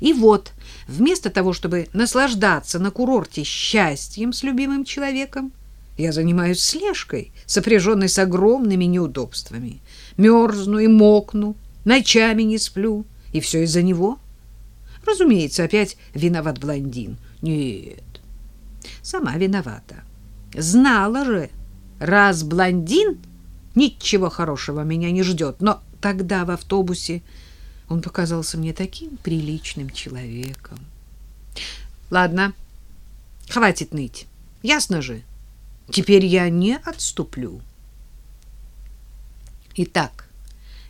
И вот, вместо того, чтобы наслаждаться на курорте счастьем с любимым человеком, я занимаюсь слежкой, сопряженной с огромными неудобствами. Мерзну и мокну, ночами не сплю, и все из-за него. Разумеется, опять виноват блондин. Нет, сама виновата. Знала же, раз блондин, ничего хорошего меня не ждет. Но тогда в автобусе он показался мне таким приличным человеком. Ладно, хватит ныть. Ясно же? Теперь я не отступлю. Итак,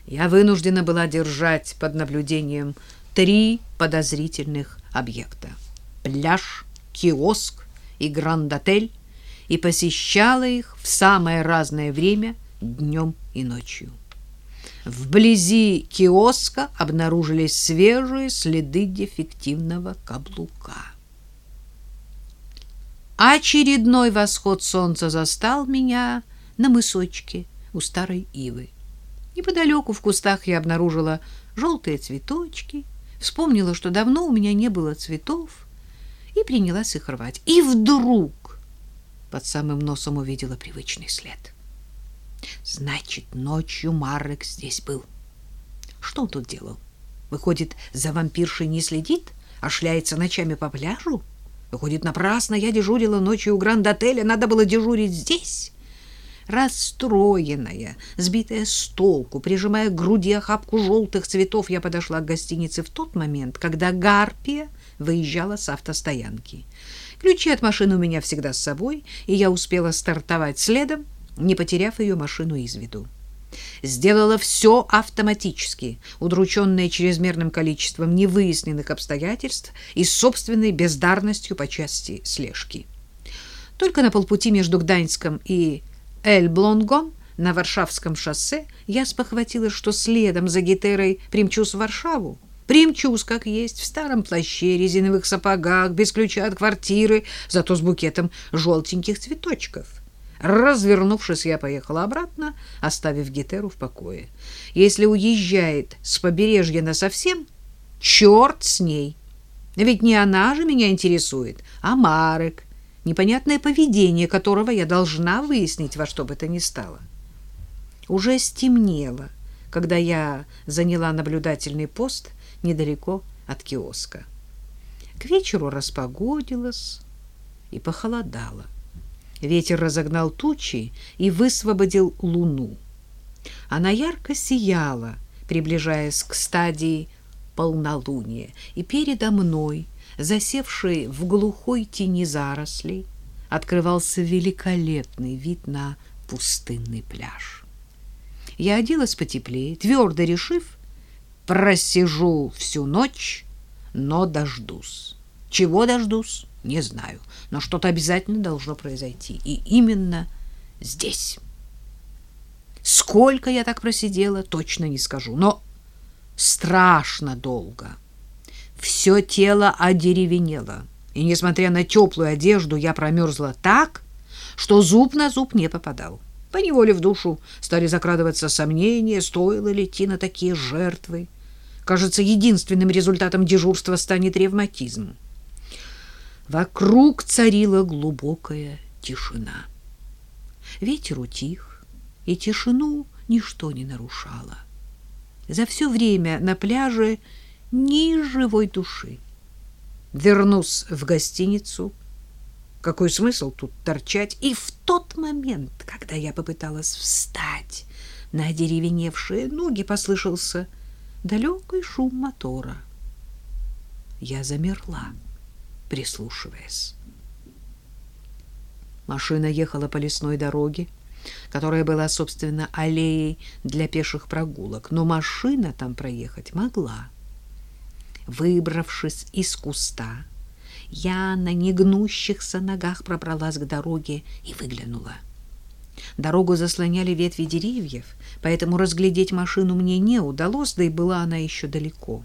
я вынуждена была держать под наблюдением три подозрительных объекта. Пляж, киоск и гранд-отель и посещала их в самое разное время днем и ночью. Вблизи киоска обнаружились свежие следы дефективного каблука. Очередной восход солнца застал меня на мысочке у старой ивы. Неподалеку в кустах я обнаружила желтые цветочки, вспомнила, что давно у меня не было цветов, и принялась их рвать. И вдруг под самым носом увидела привычный след — Значит, ночью Марек здесь был. Что он тут делал? Выходит, за вампиршей не следит, а шляется ночами по пляжу? Выходит, напрасно я дежурила ночью у гранд-отеля, надо было дежурить здесь. Расстроенная, сбитая с толку, прижимая к груди охапку желтых цветов, я подошла к гостинице в тот момент, когда Гарпия выезжала с автостоянки. Ключи от машины у меня всегда с собой, и я успела стартовать следом, не потеряв ее машину из виду. Сделала все автоматически, удрученная чрезмерным количеством невыясненных обстоятельств и собственной бездарностью по части слежки. Только на полпути между Гданьском и Эльблонгом на Варшавском шоссе я спохватилась, что следом за Гетерой примчусь в Варшаву. Примчусь, как есть, в старом плаще, резиновых сапогах, без ключа от квартиры, зато с букетом желтеньких цветочков. Развернувшись, я поехала обратно, оставив Гетеру в покое. Если уезжает с побережья насовсем, черт с ней. Ведь не она же меня интересует, а Марек, непонятное поведение которого я должна выяснить во что бы то ни стало. Уже стемнело, когда я заняла наблюдательный пост недалеко от киоска. К вечеру распогодилось и похолодало. Ветер разогнал тучи и высвободил луну. Она ярко сияла, приближаясь к стадии полнолуния, и передо мной, засевший в глухой тени зарослей, открывался великолепный вид на пустынный пляж. Я оделась потеплее, твердо решив, просижу всю ночь, но дождусь. Чего дождусь? Не знаю, но что-то обязательно должно произойти. И именно здесь. Сколько я так просидела, точно не скажу, но страшно долго. Все тело одеревенело, и, несмотря на теплую одежду, я промерзла так, что зуб на зуб не попадал. Поневоле в душу стали закрадываться сомнения, стоило ли идти на такие жертвы. Кажется, единственным результатом дежурства станет ревматизм. Вокруг царила глубокая тишина. Ветер утих, и тишину ничто не нарушало. За все время на пляже ни живой души. Вернусь в гостиницу. Какой смысл тут торчать? И в тот момент, когда я попыталась встать на деревеневшие ноги, послышался далекий шум мотора. Я замерла прислушиваясь. Машина ехала по лесной дороге, которая была, собственно, аллеей для пеших прогулок, но машина там проехать могла. Выбравшись из куста, я на негнущихся ногах пробралась к дороге и выглянула. Дорогу заслоняли ветви деревьев, поэтому разглядеть машину мне не удалось, да и была она еще далеко.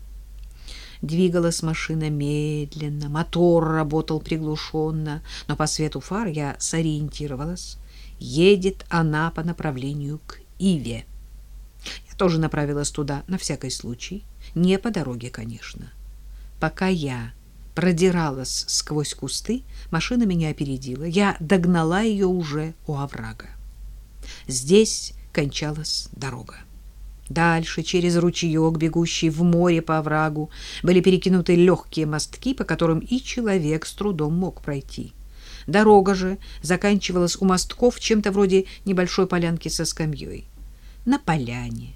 Двигалась машина медленно, мотор работал приглушенно, но по свету фар я сориентировалась. Едет она по направлению к Иве. Я тоже направилась туда на всякий случай. Не по дороге, конечно. Пока я продиралась сквозь кусты, машина меня опередила. Я догнала ее уже у оврага. Здесь кончалась дорога. Дальше, через ручеек, бегущий в море по оврагу, были перекинуты легкие мостки, по которым и человек с трудом мог пройти. Дорога же заканчивалась у мостков чем-то вроде небольшой полянки со скамьей. На поляне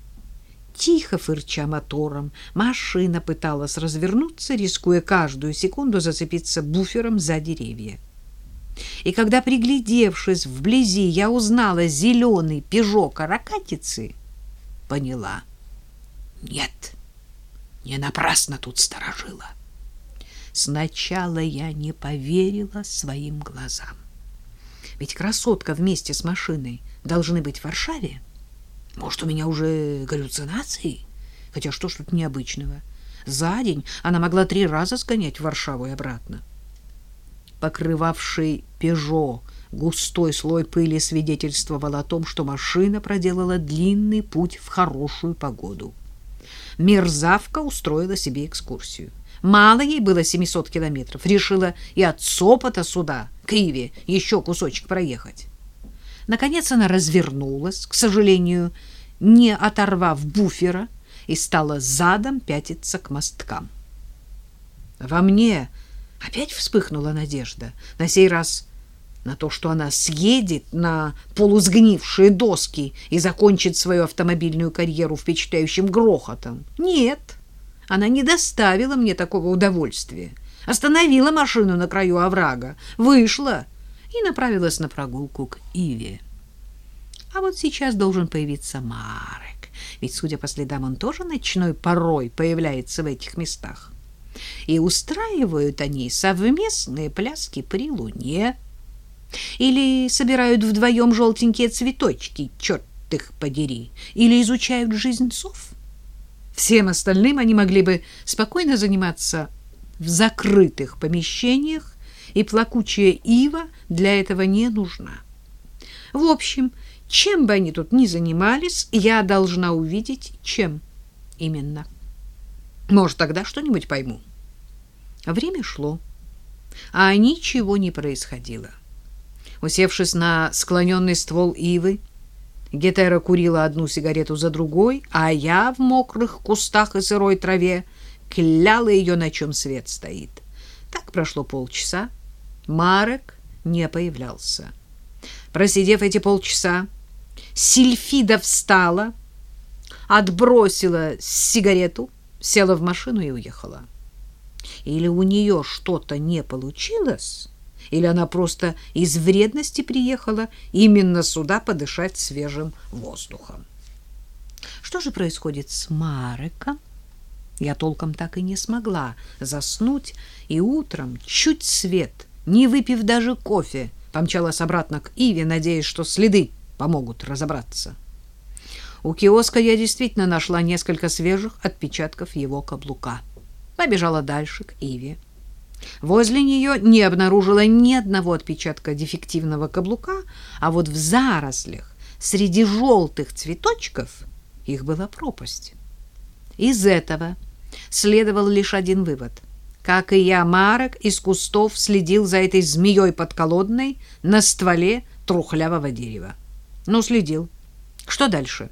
Тихо фырча мотором, машина пыталась развернуться, рискуя каждую секунду зацепиться буфером за деревья. И когда, приглядевшись вблизи, я узнала зеленый пежо каракатицы, поняла. Нет, не напрасно тут сторожила. Сначала я не поверила своим глазам. Ведь красотка вместе с машиной должны быть в Варшаве. Может, у меня уже галлюцинации? Хотя что ж тут необычного? За день она могла три раза сгонять в Варшаву и обратно. Покрывавший «Пежо» густой слой пыли свидетельствовал о том, что машина проделала длинный путь в хорошую погоду. Мерзавка устроила себе экскурсию. Мало ей было 700 километров. Решила и от Сопота сюда, к Иве, еще кусочек проехать. Наконец она развернулась, к сожалению, не оторвав буфера, и стала задом пятиться к мосткам. Во мне опять вспыхнула надежда, на сей раз на то, что она съедет на полусгнившие доски и закончит свою автомобильную карьеру впечатляющим грохотом. Нет, она не доставила мне такого удовольствия. Остановила машину на краю оврага, вышла и направилась на прогулку к Иве. А вот сейчас должен появиться Марек, ведь, судя по следам, он тоже ночной порой появляется в этих местах. И устраивают они совместные пляски при луне. Или собирают вдвоем желтенькие цветочки, черт их подери, или изучают жизнь сов. Всем остальным они могли бы спокойно заниматься в закрытых помещениях и плакучая ива для этого не нужна. В общем, чем бы они тут ни занимались, я должна увидеть, чем именно. Может, тогда что-нибудь пойму. Время шло, а ничего не происходило. Усевшись на склоненный ствол ивы, Гетера курила одну сигарету за другой, а я в мокрых кустах и сырой траве кляла ее, на чем свет стоит. Так прошло полчаса. Марек не появлялся. Просидев эти полчаса, Сильфида встала, отбросила сигарету, села в машину и уехала. Или у нее что-то не получилось, или она просто из вредности приехала именно сюда подышать свежим воздухом. Что же происходит с Мареком? Я толком так и не смогла заснуть, и утром чуть свет — не выпив даже кофе, помчалась обратно к Иве, надеясь, что следы помогут разобраться. У киоска я действительно нашла несколько свежих отпечатков его каблука. Побежала дальше к Иве. Возле нее не обнаружила ни одного отпечатка дефективного каблука, а вот в зарослях среди желтых цветочков их была пропасть. Из этого следовал лишь один вывод — как и я, Марек из кустов следил за этой змеей подколодной на стволе трухлявого дерева. Ну, следил. Что дальше?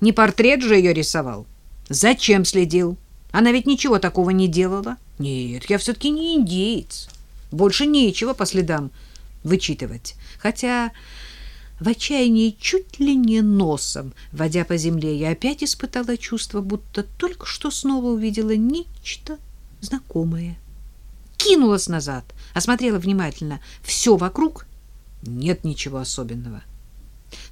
Не портрет же ее рисовал. Зачем следил? Она ведь ничего такого не делала. Нет, я все-таки не индеец. Больше нечего по следам вычитывать. Хотя в отчаянии чуть ли не носом, водя по земле, я опять испытала чувство, будто только что снова увидела нечто знакомое. Кинулась назад, осмотрела внимательно. Все вокруг нет ничего особенного.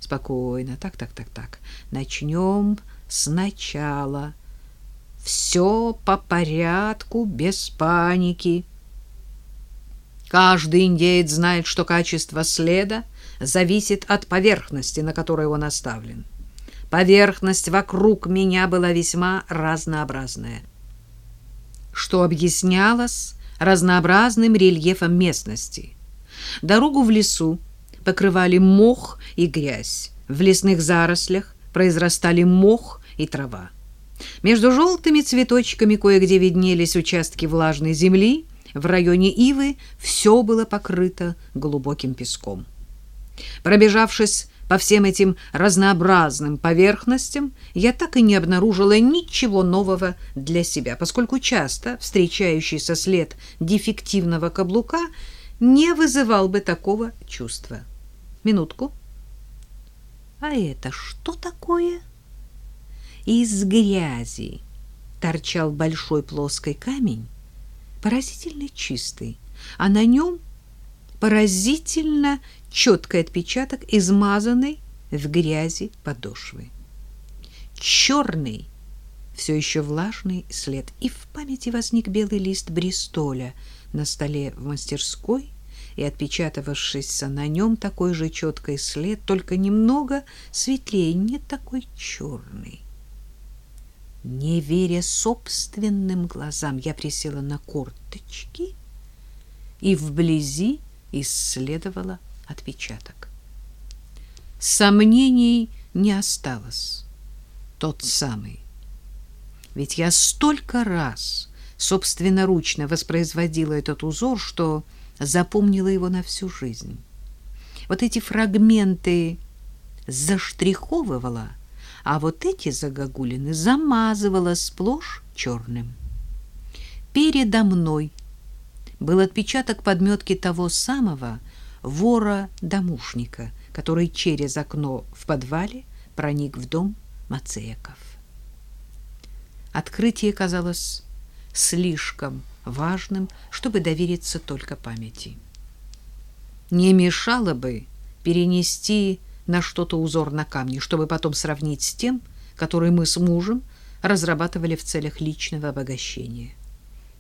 Спокойно, так, так, так, так. Начнем сначала. Все по порядку, без паники. Каждый индеец знает, что качество следа зависит от поверхности, на которой он оставлен. Поверхность вокруг меня была весьма разнообразная что объяснялось разнообразным рельефом местности. Дорогу в лесу покрывали мох и грязь, в лесных зарослях произрастали мох и трава. Между желтыми цветочками кое-где виднелись участки влажной земли, в районе Ивы все было покрыто глубоким песком. Пробежавшись по всем этим разнообразным поверхностям, я так и не обнаружила ничего нового для себя, поскольку часто встречающийся след дефективного каблука не вызывал бы такого чувства. Минутку. А это что такое? Из грязи торчал большой плоский камень, поразительно чистый, а на нем поразительно четкий отпечаток измазанной в грязи подошвы. Черный, все еще влажный след, и в памяти возник белый лист бристоля на столе в мастерской, и отпечатавшийся на нем такой же четкий след, только немного светлее, не такой черный. Не веря собственным глазам, я присела на корточки и вблизи исследовала отпечаток. Сомнений не осталось. Тот самый. Ведь я столько раз собственноручно воспроизводила этот узор, что запомнила его на всю жизнь. Вот эти фрагменты заштриховывала, а вот эти загогулины замазывала сплошь черным. Передо мной был отпечаток подметки того самого вора-домушника, который через окно в подвале проник в дом Мацеяков. Открытие казалось слишком важным, чтобы довериться только памяти. Не мешало бы перенести на что-то узор на камне, чтобы потом сравнить с тем, который мы с мужем разрабатывали в целях личного обогащения.